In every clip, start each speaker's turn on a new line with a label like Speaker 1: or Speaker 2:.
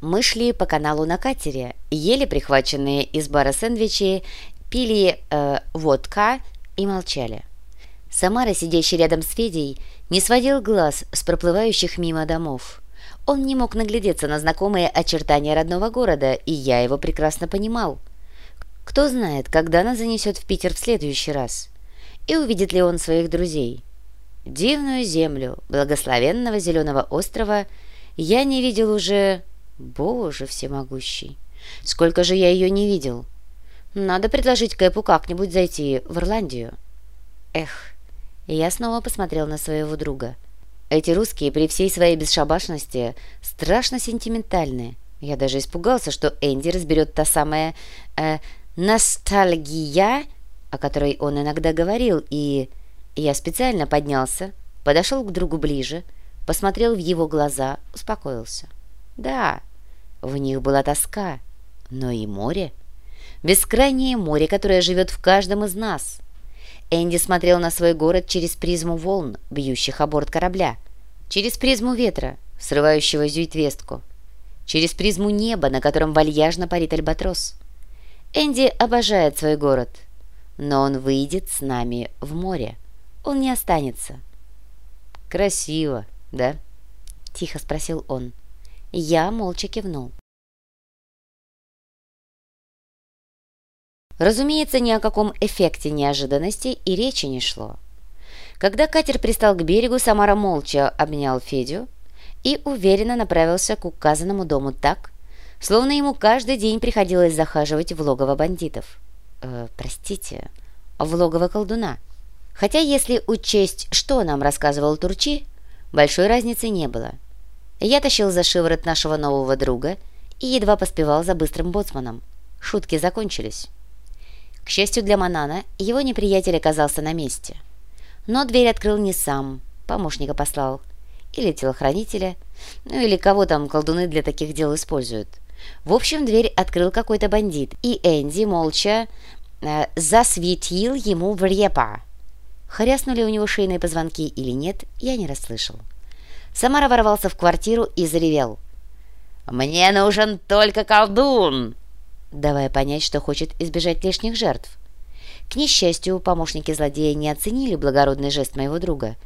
Speaker 1: Мы шли по каналу на катере, ели прихваченные из бара сэндвичи, пили э, водка и молчали. Самара, сидящий рядом с Федей, не сводил глаз с проплывающих мимо домов. Он не мог наглядеться на знакомые очертания родного города, и я его прекрасно понимал. Кто знает, когда нас занесет в Питер в следующий раз, и увидит ли он своих друзей. Дивную землю благословенного зеленого острова я не видел уже Боже всемогущий! Сколько же я ее не видел! Надо предложить Кэпу как-нибудь зайти в Ирландию. Эх, я снова посмотрел на своего друга. Эти русские при всей своей бесшабашности страшно сентиментальные. Я даже испугался, что Энди разберет та самая э, ностальгия, о которой он иногда говорил, и я специально поднялся, подошел к другу ближе, посмотрел в его глаза, успокоился. Да, в них была тоска, но и море. Бескрайнее море, которое живет в каждом из нас. Энди смотрел на свой город через призму волн, бьющих о борт корабля, через призму ветра, срывающего зюитвестку, через призму неба, на котором вальяжно парит альбатрос. Энди обожает свой город, но он выйдет с нами в море. Он не останется. «Красиво, да?» — тихо спросил он. Я молча кивнул. Разумеется, ни о каком эффекте неожиданности и речи не шло. Когда катер пристал к берегу, Самара молча обнял Федю и уверенно направился к указанному дому так, словно ему каждый день приходилось захаживать в логово бандитов. Э, простите, в логово колдуна. Хотя, если учесть, что нам рассказывал Турчи, большой разницы не было. Я тащил за шиворот нашего нового друга и едва поспевал за быстрым боцманом. Шутки закончились. К счастью для Манана, его неприятель оказался на месте. Но дверь открыл не сам, помощника послал. Или телохранителя, ну или кого там колдуны для таких дел используют. В общем, дверь открыл какой-то бандит, и Энди молча э, засветил ему в репа. Хряснули у него шейные позвонки или нет, я не расслышал. Самара ворвался в квартиру и заревел. «Мне нужен только колдун!» давая понять, что хочет избежать лишних жертв. К несчастью, помощники злодея не оценили благородный жест моего друга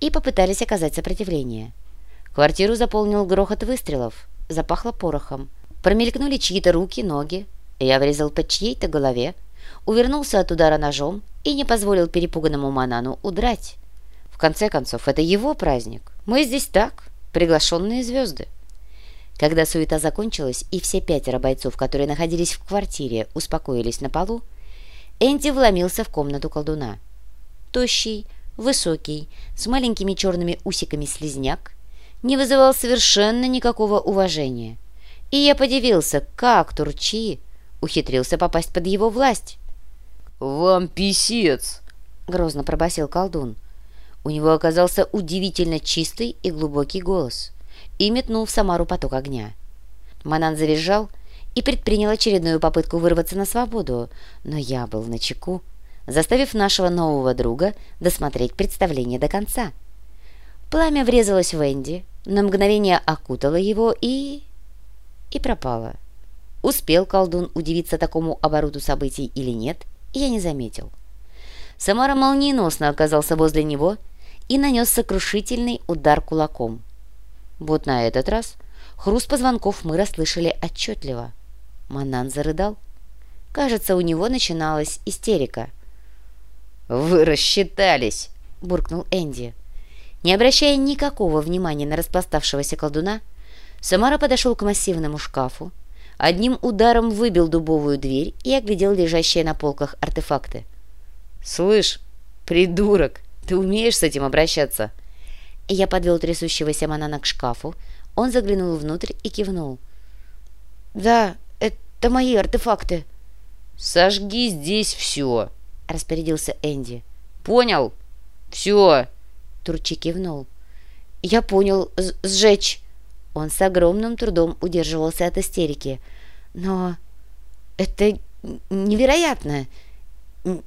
Speaker 1: и попытались оказать сопротивление. Квартиру заполнил грохот выстрелов, запахло порохом. Промелькнули чьи-то руки, ноги. Я врезал по чьей-то голове, увернулся от удара ножом и не позволил перепуганному Манану удрать. В конце концов, это его праздник. Мы здесь так, приглашенные звезды. Когда суета закончилась и все пятеро бойцов, которые находились в квартире, успокоились на полу, Энди вломился в комнату колдуна. Тощий, высокий, с маленькими черными усиками слизняк, не вызывал совершенно никакого уважения. И я подивился, как Турчи ухитрился попасть под его власть.
Speaker 2: «Вам писец!»
Speaker 1: — грозно пробасил колдун. У него оказался удивительно чистый и глубокий голос и метнул в Самару поток огня. Манан завизжал и предпринял очередную попытку вырваться на свободу, но я был на чеку, заставив нашего нового друга досмотреть представление до конца. Пламя врезалось в Энди, на мгновение окутало его и... и пропало. Успел колдун удивиться такому обороту событий или нет, я не заметил. Самара молниеносно оказался возле него и нанес сокрушительный удар кулаком. Вот на этот раз хруст позвонков мы расслышали отчетливо. Манан зарыдал. Кажется, у него начиналась истерика.
Speaker 2: «Вы рассчитались!» — буркнул Энди.
Speaker 1: Не обращая никакого внимания на распластавшегося колдуна, Самара подошел к массивному шкафу, одним ударом выбил дубовую дверь и оглядел лежащие на полках артефакты.
Speaker 2: «Слышь, придурок, ты умеешь с этим обращаться?»
Speaker 1: Я подвел трясущегося Манана к шкафу. Он заглянул внутрь и кивнул. «Да, это мои артефакты».
Speaker 2: «Сожги здесь все», —
Speaker 1: распорядился Энди.
Speaker 2: «Понял? Все».
Speaker 1: Турчи кивнул. «Я понял. Сжечь». Он с огромным трудом удерживался от истерики. «Но это невероятно!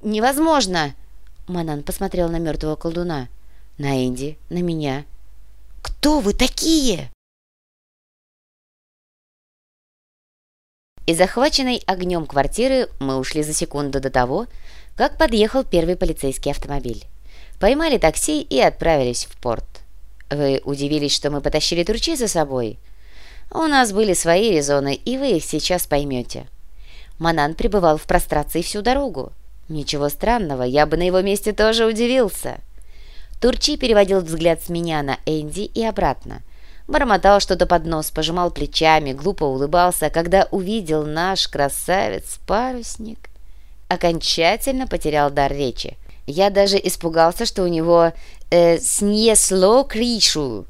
Speaker 1: Невозможно!» Манан посмотрел на мертвого колдуна на Энди, на меня. «Кто вы такие?» Из захваченной огнем квартиры мы ушли за секунду до того, как подъехал первый полицейский автомобиль. Поймали такси и отправились в порт. Вы удивились, что мы потащили Турчи за собой? У нас были свои резоны, и вы их сейчас поймете. Манан пребывал в прострации всю дорогу. Ничего странного, я бы на его месте тоже удивился. Турчи переводил взгляд с меня на Энди и обратно. Бормотал что-то под нос, пожимал плечами, глупо улыбался, когда увидел наш красавец-парусник. Окончательно потерял дар речи. Я даже испугался, что у него э, снесло кришу.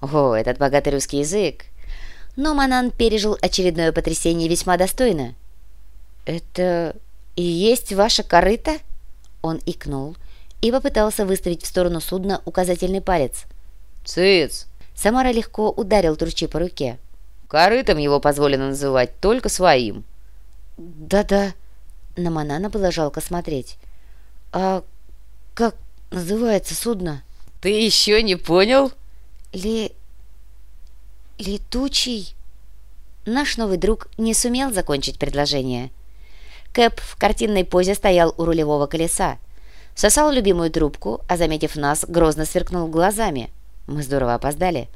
Speaker 1: О, этот богатый русский язык. Но Манан пережил очередное потрясение весьма достойно. «Это и есть ваша корыта?» Он икнул и попытался выставить в сторону судна указательный палец.
Speaker 2: «Цыц!»
Speaker 1: Самара легко ударил Турчи по руке.
Speaker 2: «Корытом его позволено называть только своим».
Speaker 1: «Да-да». На Манана было жалко смотреть. «А как называется судно?»
Speaker 2: «Ты еще не понял?»
Speaker 1: «Ли... летучий...» Наш новый друг не сумел закончить предложение. Кэп в картинной позе стоял у рулевого колеса. Сосал любимую трубку, а, заметив нас, грозно сверкнул глазами. Мы здорово опоздали.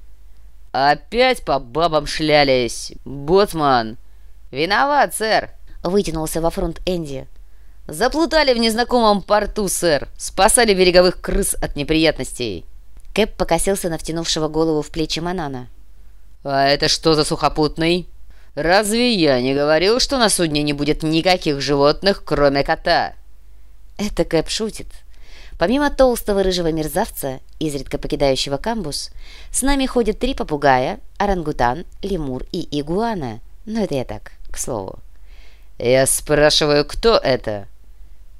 Speaker 2: «Опять по бабам шлялись! Боцман!» «Виноват, сэр!»
Speaker 1: — вытянулся во фронт Энди.
Speaker 2: «Заплутали в незнакомом порту, сэр! Спасали береговых крыс от неприятностей!»
Speaker 1: Кэп покосился на втянувшего голову в плечи Манана.
Speaker 2: «А это что за сухопутный?» «Разве я не говорил, что на судне не будет никаких животных, кроме кота?»
Speaker 1: Это Кэп шутит. Помимо толстого рыжего мерзавца, изредка покидающего камбус, с нами ходят три попугая, орангутан, лемур и игуана. Но это я так, к слову.
Speaker 2: «Я спрашиваю, кто это?»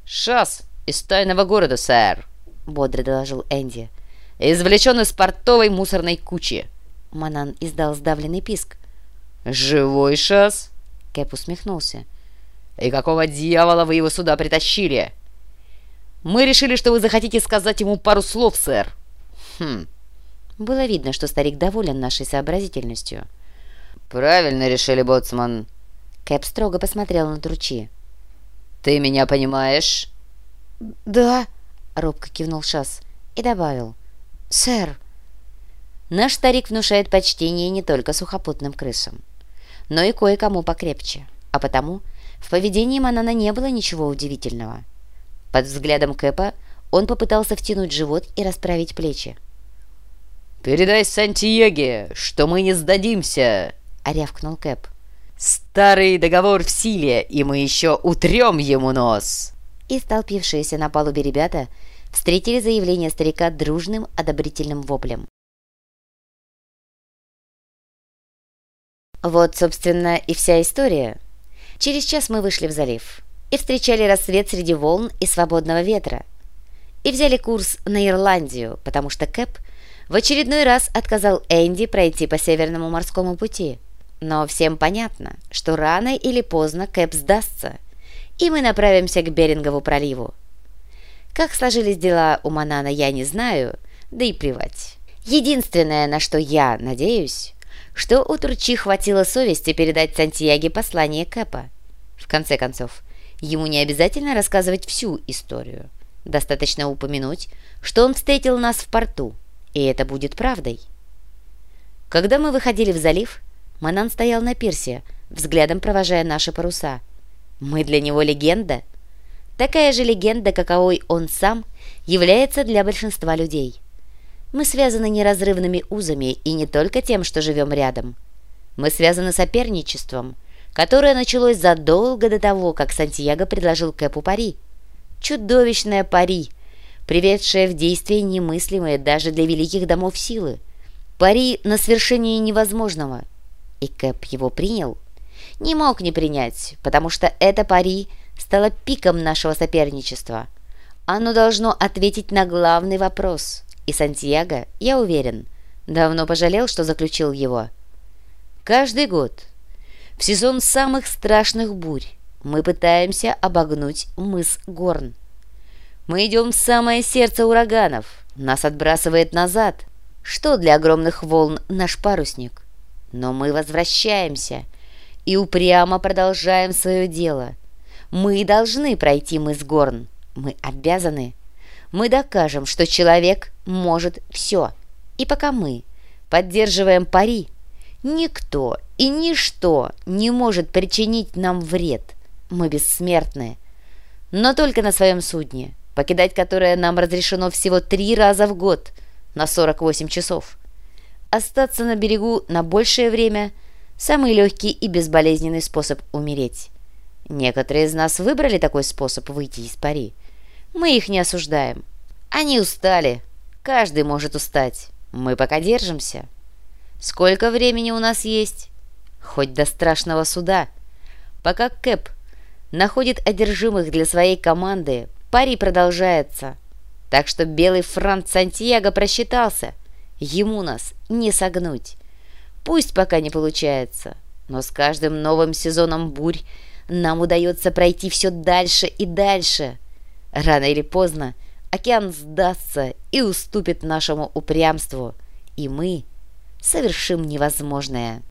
Speaker 2: «Шас из тайного города, сэр», — бодро доложил Энди. «Извлечен из портовой мусорной кучи».
Speaker 1: Манан издал сдавленный писк.
Speaker 2: «Живой шас?»
Speaker 1: Кэп усмехнулся.
Speaker 2: «И какого дьявола вы его сюда притащили?» «Мы решили, что вы захотите сказать ему пару слов, сэр».
Speaker 1: «Хм». Было видно, что старик доволен нашей сообразительностью.
Speaker 2: «Правильно решили, боцман».
Speaker 1: Кэп строго посмотрел на Тручи.
Speaker 2: «Ты меня понимаешь?»
Speaker 1: «Да», — робко кивнул Шас и добавил. «Сэр». Наш старик внушает почтение не только сухопутным крысам но и кое-кому покрепче, а потому в поведении Манана не было ничего удивительного. Под взглядом Кэпа он попытался втянуть живот и расправить плечи.
Speaker 2: «Передай Сантьеге, что мы не сдадимся!» — рявкнул Кэп. «Старый договор в силе, и мы еще утрем ему нос!»
Speaker 1: И столпившиеся на палубе ребята встретили заявление старика дружным одобрительным воплем. Вот, собственно, и вся история. Через час мы вышли в залив и встречали рассвет среди волн и свободного ветра. И взяли курс на Ирландию, потому что Кэп в очередной раз отказал Энди пройти по Северному морскому пути. Но всем понятно, что рано или поздно Кэп сдастся, и мы направимся к Берингову проливу. Как сложились дела у Манана, я не знаю, да и плевать. Единственное, на что я надеюсь, что у Турчи хватило совести передать Сантьяге послание Кэпа. В конце концов, ему не обязательно рассказывать всю историю. Достаточно упомянуть, что он встретил нас в порту, и это будет правдой. Когда мы выходили в залив, Манан стоял на пирсе, взглядом провожая наши паруса. Мы для него легенда. Такая же легенда, каковой он сам, является для большинства людей. Мы связаны неразрывными узами и не только тем, что живем рядом. Мы связаны соперничеством, которое началось задолго до того, как Сантьяго предложил Кэпу пари. Чудовищное пари, приведшее в действие немыслимое даже для великих домов силы. Пари на свершение невозможного. И Кэп его принял. Не мог не принять, потому что это пари стало пиком нашего соперничества. Оно должно ответить на главный вопрос – и Сантьяго, я уверен, давно пожалел, что заключил его. Каждый год, в сезон самых страшных бурь, мы пытаемся обогнуть мыс Горн. Мы идем в самое сердце ураганов, нас отбрасывает назад. Что для огромных волн наш парусник? Но мы возвращаемся, и упрямо продолжаем свое дело. Мы должны пройти мыс Горн. Мы обязаны. Мы докажем, что человек может все. И пока мы поддерживаем пари, никто и ничто не может причинить нам вред. Мы бессмертны. Но только на своем судне, покидать которое нам разрешено всего три раза в год на 48 часов. Остаться на берегу на большее время – самый легкий и безболезненный способ умереть. Некоторые из нас выбрали такой способ выйти из пари. Мы их не осуждаем. Они устали. Каждый может устать. Мы пока держимся. Сколько времени у нас есть? Хоть до страшного суда. Пока Кэп находит одержимых для своей команды, пари продолжается. Так что белый Франц Сантьяго просчитался. Ему нас не согнуть. Пусть пока не получается, но с каждым новым сезоном бурь нам удается пройти все дальше и дальше. Рано или поздно океан сдастся и уступит нашему упрямству, и мы совершим невозможное.